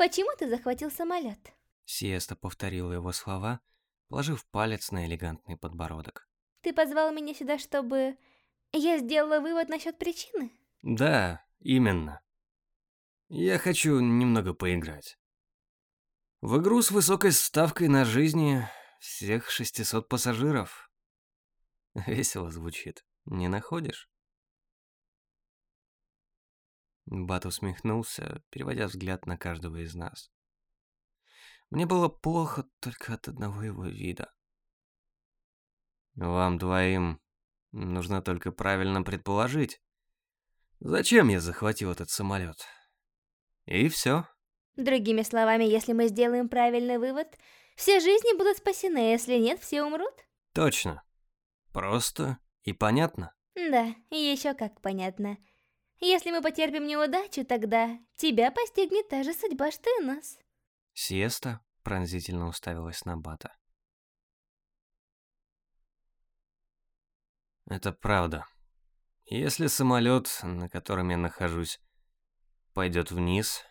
Почему ты захватил самолет? Сиеста повторила его слова, положив палец на элегантный подбородок. Ты позвал меня сюда, чтобы я сделала вывод насчет причины? Да, именно. Я хочу немного поиграть. В игру с высокой ставкой на жизни всех 600 пассажиров. Весело звучит, не находишь? Бат усмехнулся, переводя взгляд на каждого из нас. Мне было плохо только от одного его вида. Вам двоим нужно только правильно предположить, зачем я захватил этот самолет. И все. Другими словами, если мы сделаем правильный вывод, все жизни будут спасены, а если нет, все умрут? Точно. Просто и понятно. Да, еще как понятно. Если мы потерпим неудачу, тогда тебя постигнет та же судьба, что и нас. Сиеста пронзительно уставилась на Бата. Это правда. Если самолет, на котором я нахожусь, пойдет вниз,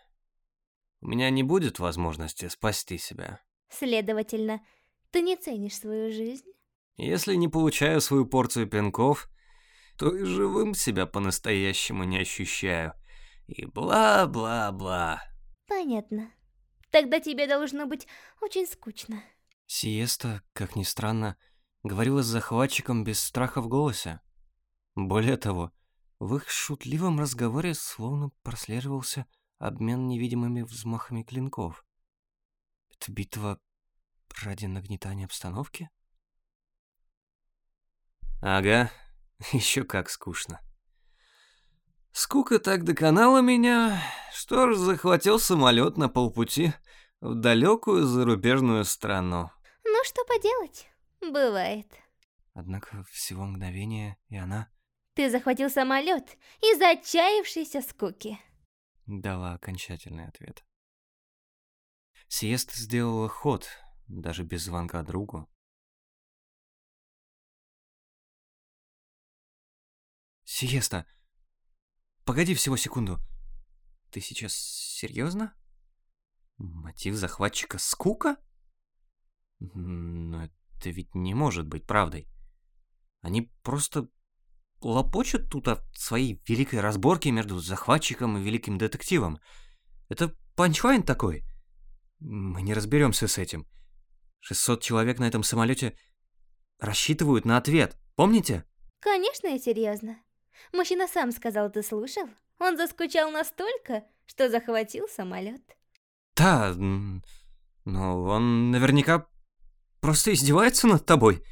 у меня не будет возможности спасти себя. Следовательно, ты не ценишь свою жизнь? Если не получаю свою порцию пинков, то и живым себя по-настоящему не ощущаю. И бла-бла-бла. Понятно. Тогда тебе должно быть очень скучно. Сиеста, как ни странно, говорила с захватчиком без страха в голосе. Более того, в их шутливом разговоре словно прослеживался обмен невидимыми взмахами клинков. Это битва ради нагнетания обстановки? Ага, Еще как скучно. Скука так доконала меня, что ж захватил самолет на полпути в далекую зарубежную страну. Ну что поделать, бывает. Однако всего мгновение, и она... Ты захватил самолет из-за отчаявшейся скуки. Дала окончательный ответ. Сиеста сделала ход, даже без звонка другу. Сиеста. Погоди всего секунду. Ты сейчас серьезно? Мотив захватчика скука? Но это ведь не может быть правдой. Они просто лопочут тут о своей великой разборке между захватчиком и великим детективом. Это панчлайн такой. Мы не разберемся с этим. 600 человек на этом самолете рассчитывают на ответ, помните? Конечно, и серьезно. Мужчина сам сказал, ты слушал? Он заскучал настолько, что захватил самолет. Да, но он наверняка просто издевается над тобой.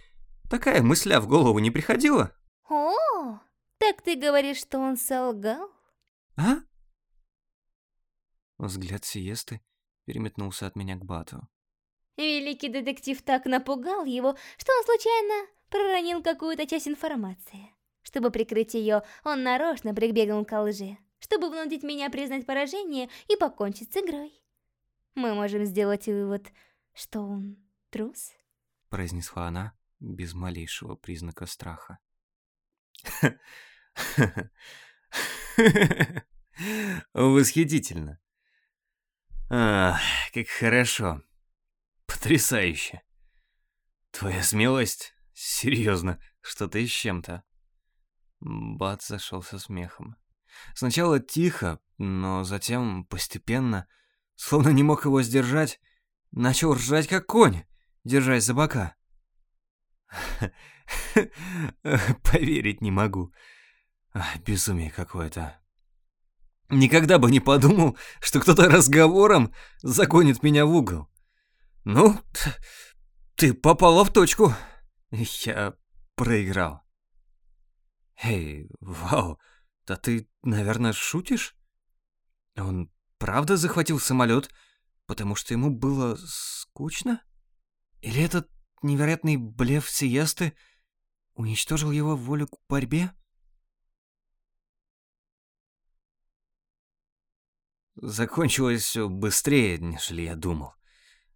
Такая мысля в голову не приходила. О, так ты говоришь, что он солгал? А? Взгляд Сиесты переметнулся от меня к Бату. Великий детектив так напугал его, что он случайно проронил какую-то часть информации. Чтобы прикрыть ее, он нарочно прибегнул к лжи, чтобы вынудить меня признать поражение и покончить с игрой. Мы можем сделать вывод, что он трус? Произнесла она без малейшего признака страха. Восхитительно. Как хорошо. Потрясающе. Твоя смелость, серьезно, что-то с чем-то. Бат зашел со смехом. Сначала тихо, но затем постепенно, словно не мог его сдержать, начал ржать как конь, держась за бока. Поверить не могу. Безумие какое-то. Никогда бы не подумал, что кто-то разговором загонит меня в угол. Ну, ты попала в точку. Я проиграл. «Эй, вау, да ты, наверное, шутишь? Он правда захватил самолет, потому что ему было скучно? Или этот невероятный блеф Сиесты уничтожил его волю к борьбе?» Закончилось все быстрее, нежели я думал.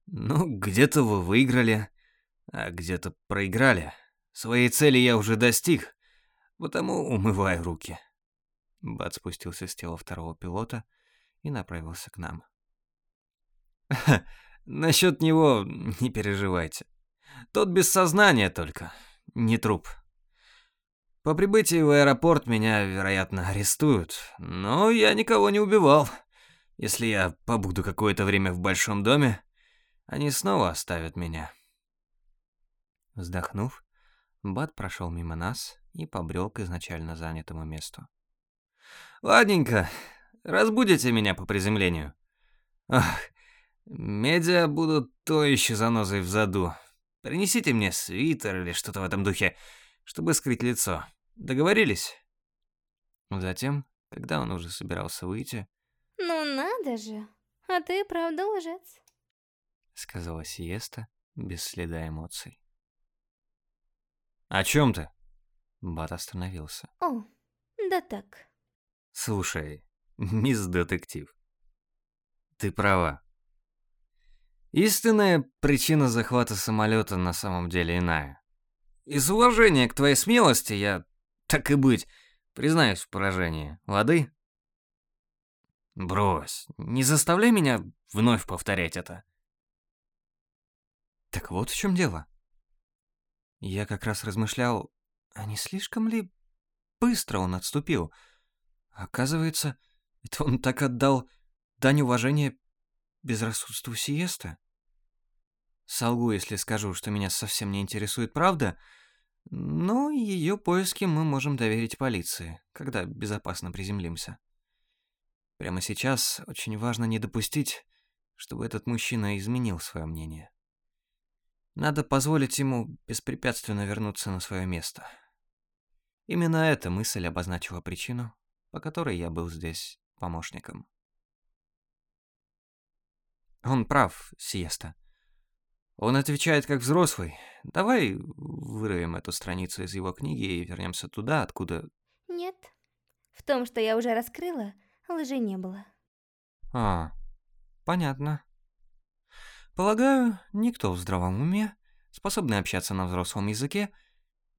Ну, где-то вы выиграли, а где-то проиграли. Своей цели я уже достиг, Потому умываю руки. Бат спустился с тела второго пилота и направился к нам. Насчет него не переживайте. Тот без сознания только, не труп. По прибытии в аэропорт меня, вероятно, арестуют, но я никого не убивал. Если я побуду какое-то время в большом доме, они снова оставят меня. Вздохнув, Бат прошел мимо нас и побрел к изначально занятому месту. Ладненько, разбудите меня по приземлению. Ах, медиа будут то еще занозой в заду. Принесите мне свитер или что-то в этом духе, чтобы скрыть лицо. Договорились? Затем, когда он уже собирался выйти... «Ну надо же, а ты правда лжец», — сказала Сиеста без следа эмоций. «О чем ты?» Бат остановился. «О, да так». «Слушай, мисс детектив, ты права. Истинная причина захвата самолета на самом деле иная. Из уважения к твоей смелости я, так и быть, признаюсь в поражении. Лады? Брось, не заставляй меня вновь повторять это. Так вот в чем дело. Я как раз размышлял, а не слишком ли быстро он отступил? Оказывается, это он так отдал дань уважения безрассудству Сиеста? Солгу, если скажу, что меня совсем не интересует правда, но ее поиски мы можем доверить полиции, когда безопасно приземлимся. Прямо сейчас очень важно не допустить, чтобы этот мужчина изменил свое мнение. Надо позволить ему беспрепятственно вернуться на свое место. Именно эта мысль обозначила причину, по которой я был здесь помощником. Он прав, Сиеста. Он отвечает как взрослый. Давай вырвем эту страницу из его книги и вернемся туда, откуда... Нет. В том, что я уже раскрыла, лжи не было. А, понятно. Полагаю, никто в здравом уме, способный общаться на взрослом языке,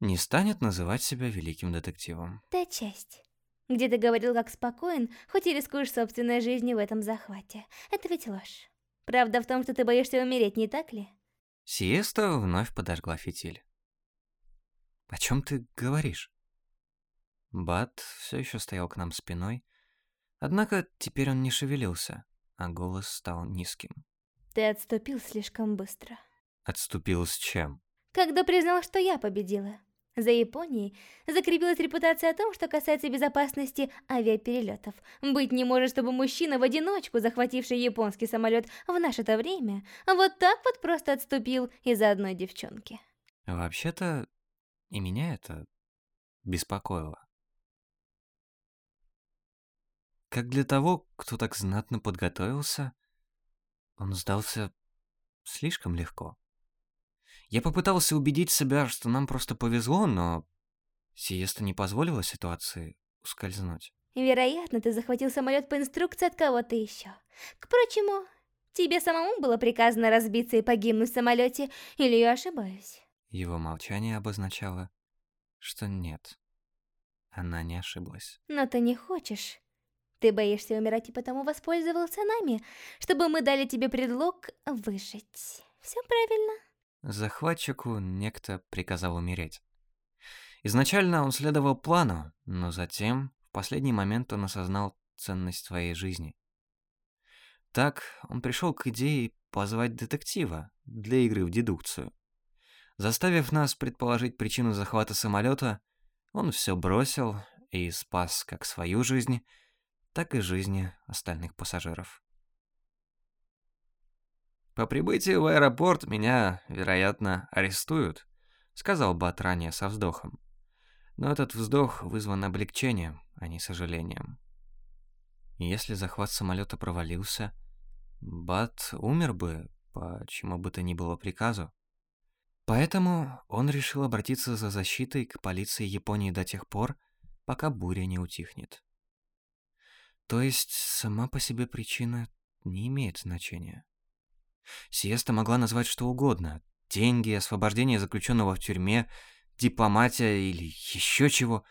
не станет называть себя великим детективом. Та часть, где ты говорил как спокоен, хоть и рискуешь собственной жизнью в этом захвате. Это ведь ложь. Правда в том, что ты боишься умереть, не так ли? Сиеста вновь подожгла фитиль. «О чем ты говоришь?» Бат все еще стоял к нам спиной, однако теперь он не шевелился, а голос стал низким. Ты отступил слишком быстро. Отступил с чем? Когда признал, что я победила. За Японией закрепилась репутация о том, что касается безопасности авиаперелетов. Быть не может, чтобы мужчина в одиночку, захвативший японский самолет в наше-то время, вот так вот просто отступил из-за одной девчонки. Вообще-то, и меня это беспокоило. Как для того, кто так знатно подготовился, он сдался слишком легко. Я попытался убедить себя, что нам просто повезло, но Сиеста не позволила ситуации ускользнуть. Вероятно, ты захватил самолет по инструкции от кого-то еще. К прочему, тебе самому было приказано разбиться и погибнуть в самолете, или я ошибаюсь? Его молчание обозначало, что нет, она не ошиблась. Но ты не хочешь. Ты боишься умирать и потому воспользовался нами, чтобы мы дали тебе предлог выжить. Все правильно? Захватчику некто приказал умереть. Изначально он следовал плану, но затем, в последний момент, он осознал ценность своей жизни. Так, он пришел к идее позвать детектива для игры в дедукцию. Заставив нас предположить причину захвата самолета, он все бросил и спас как свою жизнь, так и жизни остальных пассажиров. «По прибытии в аэропорт меня, вероятно, арестуют», — сказал Бат ранее со вздохом. Но этот вздох вызван облегчением, а не сожалением. Если захват самолета провалился, Бат умер бы по чему бы то ни было приказу. Поэтому он решил обратиться за защитой к полиции Японии до тех пор, пока буря не утихнет. То есть сама по себе причина не имеет значения. Сиеста могла назвать что угодно. Деньги, освобождение заключенного в тюрьме, дипломатия или еще чего.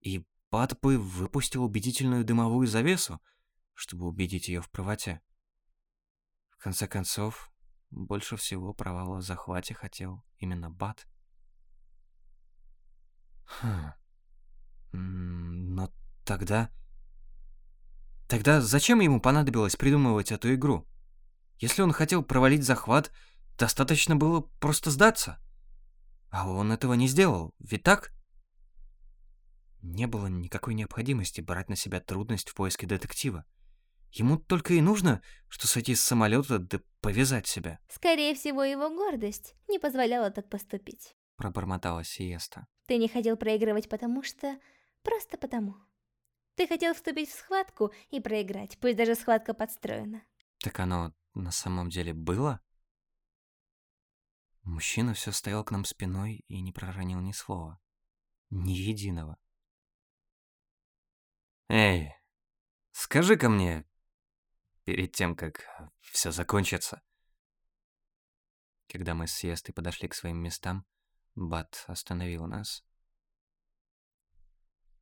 И Бат бы выпустил убедительную дымовую завесу, чтобы убедить ее в правоте. В конце концов, больше всего провала в захвате хотел именно Бат. Хм. Но тогда... Тогда зачем ему понадобилось придумывать эту игру? Если он хотел провалить захват, достаточно было просто сдаться. А он этого не сделал, ведь так? Не было никакой необходимости брать на себя трудность в поиске детектива. Ему только и нужно, что сойти с самолета да повязать себя. Скорее всего, его гордость не позволяла так поступить. Пробормотала Сиеста. Ты не хотел проигрывать потому что... Просто потому. Ты хотел вступить в схватку и проиграть, пусть даже схватка подстроена. Так оно на самом деле было? Мужчина все стоял к нам спиной и не проронил ни слова. Ни единого. «Эй, скажи-ка мне, перед тем, как все закончится...» Когда мы с Сиестой подошли к своим местам, Бат остановил нас.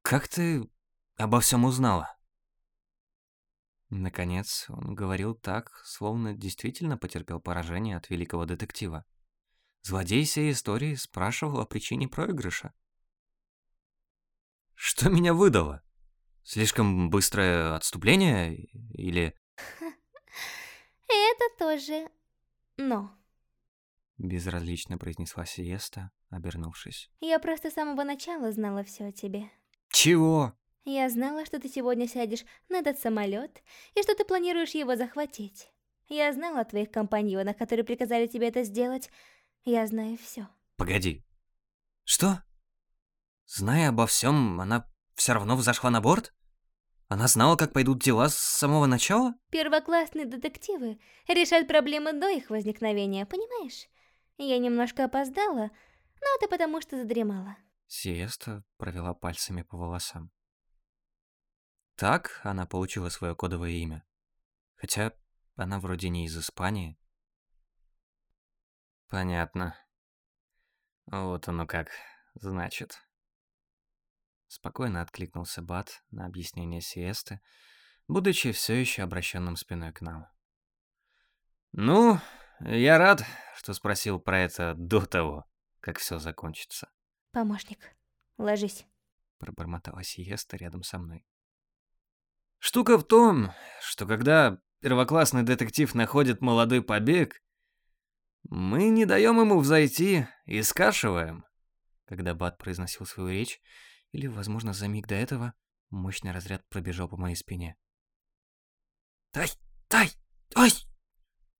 «Как ты обо всем узнала?» Наконец, он говорил так, словно действительно потерпел поражение от великого детектива. Злодей всей истории спрашивал о причине проигрыша. «Что меня выдало? Слишком быстрое отступление или...» «Это тоже... но...» Безразлично произнесла Сиеста, обернувшись. «Я просто с самого начала знала все о тебе». «Чего?» «Я знала, что ты сегодня сядешь на этот самолет и что ты планируешь его захватить. Я знала о твоих компаньонах, которые приказали тебе это сделать, я знаю все. Погоди. Что? Зная обо всем, она все равно взошла на борт? Она знала, как пойдут дела с самого начала? Первоклассные детективы решают проблемы до их возникновения, понимаешь? Я немножко опоздала, но это потому, что задремала. Сиеста провела пальцами по волосам. Так она получила свое кодовое имя. Хотя она вроде не из Испании. Понятно. Вот оно как, значит. Спокойно откликнулся Бат на объяснение Сиесты, будучи все еще обращенным спиной к нам. Ну, я рад, что спросил про это до того, как все закончится. Помощник, ложись. Пробормотала Сиеста рядом со мной. Штука в том, что когда первоклассный детектив находит молодой побег, мы не даем ему взойти и скашиваем. Когда Бат произносил свою речь, или, возможно, за миг до этого, мощный разряд пробежал по моей спине. «Тай! Тай! Ой!»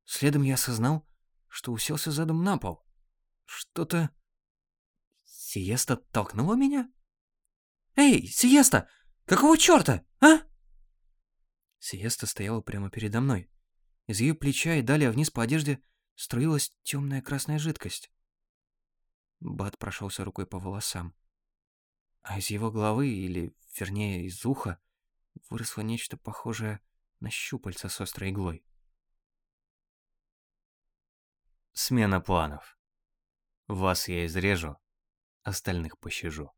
Следом я осознал, что уселся задом на пол. Что-то... Сиеста толкнула меня? «Эй, Сиеста! Какого чёрта, а?» Сиеста стояла прямо передо мной. Из ее плеча и далее вниз по одежде струилась темная красная жидкость. Бат прошелся рукой по волосам. А из его головы, или, вернее, из уха, выросло нечто похожее на щупальца с острой иглой. Смена планов. Вас я изрежу, остальных пощажу.